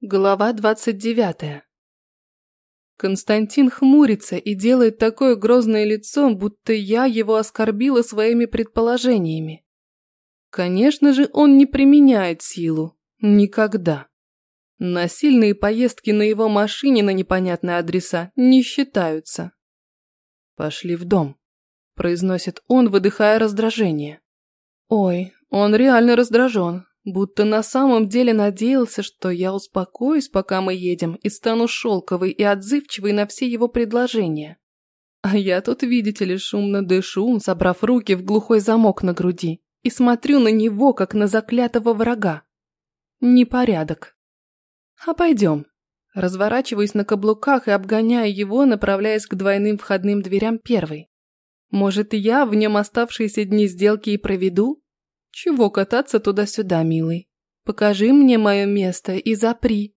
Глава двадцать девятая. Константин хмурится и делает такое грозное лицо, будто я его оскорбила своими предположениями. Конечно же, он не применяет силу. Никогда. Насильные поездки на его машине на непонятные адреса не считаются. «Пошли в дом», – произносит он, выдыхая раздражение. Ой, он реально раздражен, Будто на самом деле надеялся, что я успокоюсь, пока мы едем, и стану шелковой и отзывчивой на все его предложения. А я тут, видите ли, шумно дышу, собрав руки в глухой замок на груди, и смотрю на него, как на заклятого врага. Непорядок. А пойдем. Разворачиваюсь на каблуках и обгоняю его, направляясь к двойным входным дверям первой. Может, я в нем оставшиеся дни сделки и проведу? Чего кататься туда-сюда, милый? Покажи мне мое место и запри.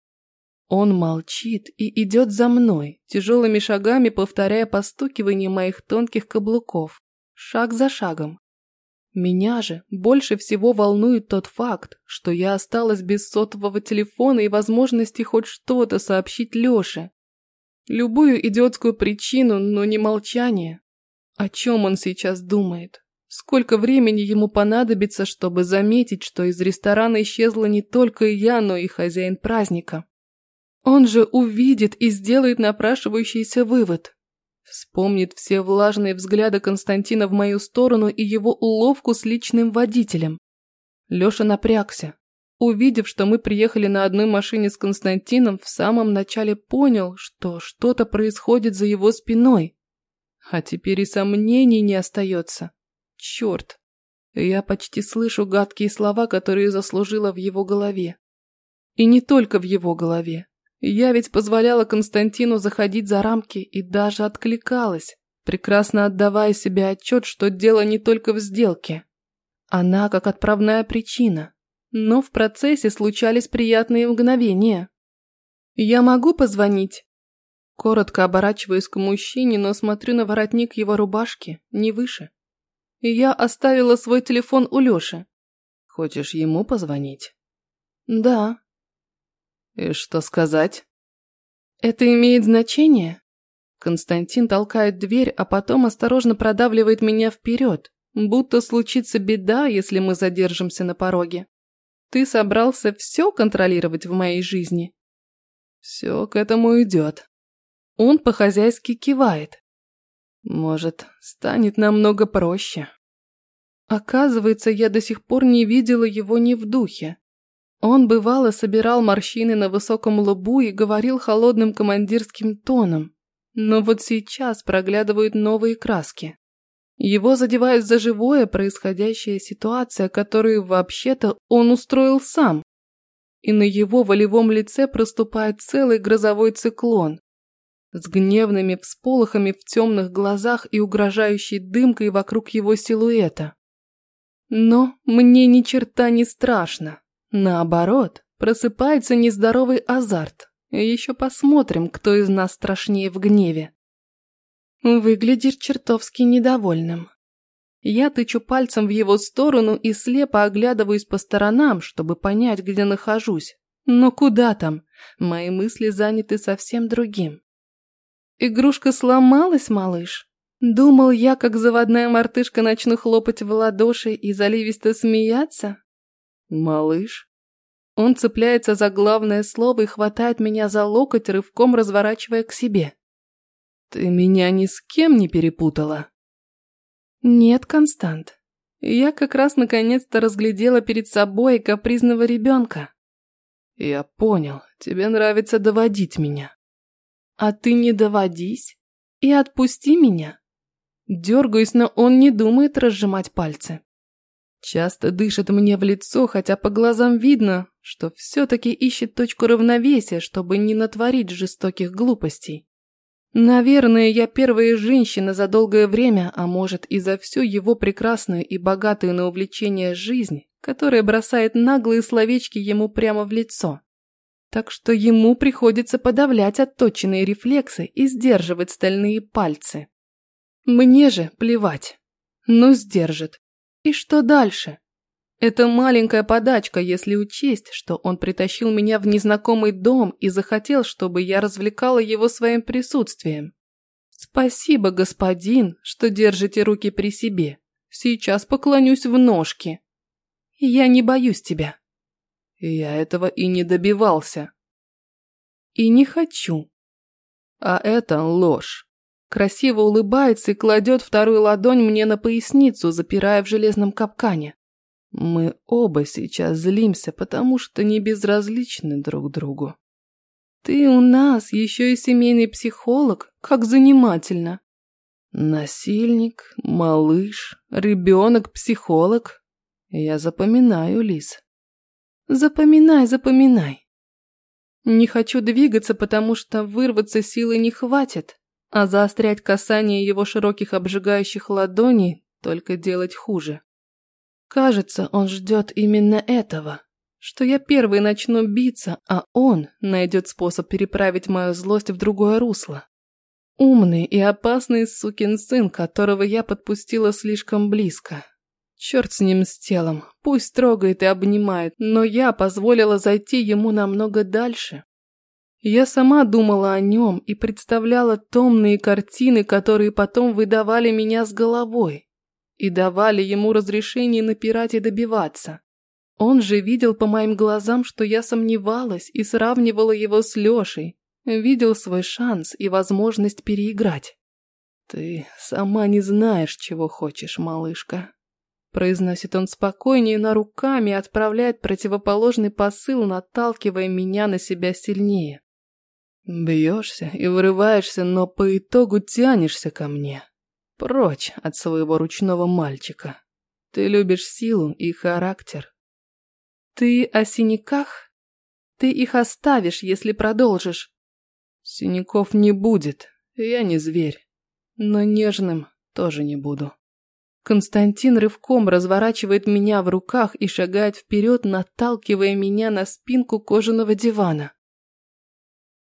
Он молчит и идет за мной, тяжелыми шагами повторяя постукивание моих тонких каблуков, шаг за шагом. Меня же больше всего волнует тот факт, что я осталась без сотового телефона и возможности хоть что-то сообщить Лёше. Любую идиотскую причину, но не молчание. О чем он сейчас думает? Сколько времени ему понадобится, чтобы заметить, что из ресторана исчезла не только я, но и хозяин праздника? Он же увидит и сделает напрашивающийся вывод. Вспомнит все влажные взгляды Константина в мою сторону и его уловку с личным водителем. Леша напрягся. Увидев, что мы приехали на одной машине с Константином, в самом начале понял, что что-то происходит за его спиной. А теперь и сомнений не остается. Черт! Я почти слышу гадкие слова, которые заслужила в его голове. И не только в его голове. Я ведь позволяла Константину заходить за рамки и даже откликалась, прекрасно отдавая себе отчет, что дело не только в сделке. Она как отправная причина. Но в процессе случались приятные мгновения. «Я могу позвонить?» Коротко оборачиваюсь к мужчине, но смотрю на воротник его рубашки, не выше. Я оставила свой телефон у Лёши. Хочешь ему позвонить? Да. И что сказать? Это имеет значение? Константин толкает дверь, а потом осторожно продавливает меня вперед, будто случится беда, если мы задержимся на пороге. Ты собрался все контролировать в моей жизни? Все к этому идет. Он по-хозяйски кивает. Может, станет намного проще. Оказывается, я до сих пор не видела его ни в духе. Он бывало собирал морщины на высоком лбу и говорил холодным командирским тоном. Но вот сейчас проглядывают новые краски. Его задевает за живое происходящая ситуация, которую вообще-то он устроил сам. И на его волевом лице проступает целый грозовой циклон с гневными всполохами в темных глазах и угрожающей дымкой вокруг его силуэта. Но мне ни черта не страшно. Наоборот, просыпается нездоровый азарт. Еще посмотрим, кто из нас страшнее в гневе. Выглядишь чертовски недовольным. Я тычу пальцем в его сторону и слепо оглядываюсь по сторонам, чтобы понять, где нахожусь. Но куда там? Мои мысли заняты совсем другим. Игрушка сломалась, малыш? Думал я, как заводная мартышка, начну хлопать в ладоши и заливисто смеяться? Малыш? Он цепляется за главное слово и хватает меня за локоть, рывком разворачивая к себе. Ты меня ни с кем не перепутала? Нет, Констант. Я как раз наконец-то разглядела перед собой капризного ребенка. Я понял, тебе нравится доводить меня. А ты не доводись и отпусти меня. Дергаюсь, но он не думает разжимать пальцы. Часто дышит мне в лицо, хотя по глазам видно, что все-таки ищет точку равновесия, чтобы не натворить жестоких глупостей. Наверное, я первая женщина за долгое время, а может и за всю его прекрасную и богатую на увлечение жизнь, которая бросает наглые словечки ему прямо в лицо. Так что ему приходится подавлять отточенные рефлексы и сдерживать стальные пальцы. Мне же плевать. Ну, сдержит. И что дальше? Это маленькая подачка, если учесть, что он притащил меня в незнакомый дом и захотел, чтобы я развлекала его своим присутствием. Спасибо, господин, что держите руки при себе. Сейчас поклонюсь в ножки. Я не боюсь тебя. Я этого и не добивался. И не хочу. А это ложь. Красиво улыбается и кладет вторую ладонь мне на поясницу, запирая в железном капкане. Мы оба сейчас злимся, потому что не безразличны друг другу. Ты у нас еще и семейный психолог, как занимательно. Насильник, малыш, ребенок, психолог. Я запоминаю, Лис. Запоминай, запоминай. Не хочу двигаться, потому что вырваться силы не хватит, а заострять касание его широких обжигающих ладоней только делать хуже. Кажется, он ждет именно этого, что я первый начну биться, а он найдет способ переправить мою злость в другое русло. Умный и опасный сукин сын, которого я подпустила слишком близко. Черт с ним с телом, пусть трогает и обнимает, но я позволила зайти ему намного дальше. Я сама думала о нем и представляла томные картины, которые потом выдавали меня с головой и давали ему разрешение напирать и добиваться. Он же видел по моим глазам, что я сомневалась и сравнивала его с Лешей, видел свой шанс и возможность переиграть. «Ты сама не знаешь, чего хочешь, малышка», Произносит он спокойнее, но руками отправляет противоположный посыл, наталкивая меня на себя сильнее. Бьешься и вырываешься, но по итогу тянешься ко мне. Прочь от своего ручного мальчика. Ты любишь силу и характер. Ты о синяках? Ты их оставишь, если продолжишь. Синяков не будет, я не зверь. Но нежным тоже не буду. Константин рывком разворачивает меня в руках и шагает вперед, наталкивая меня на спинку кожаного дивана.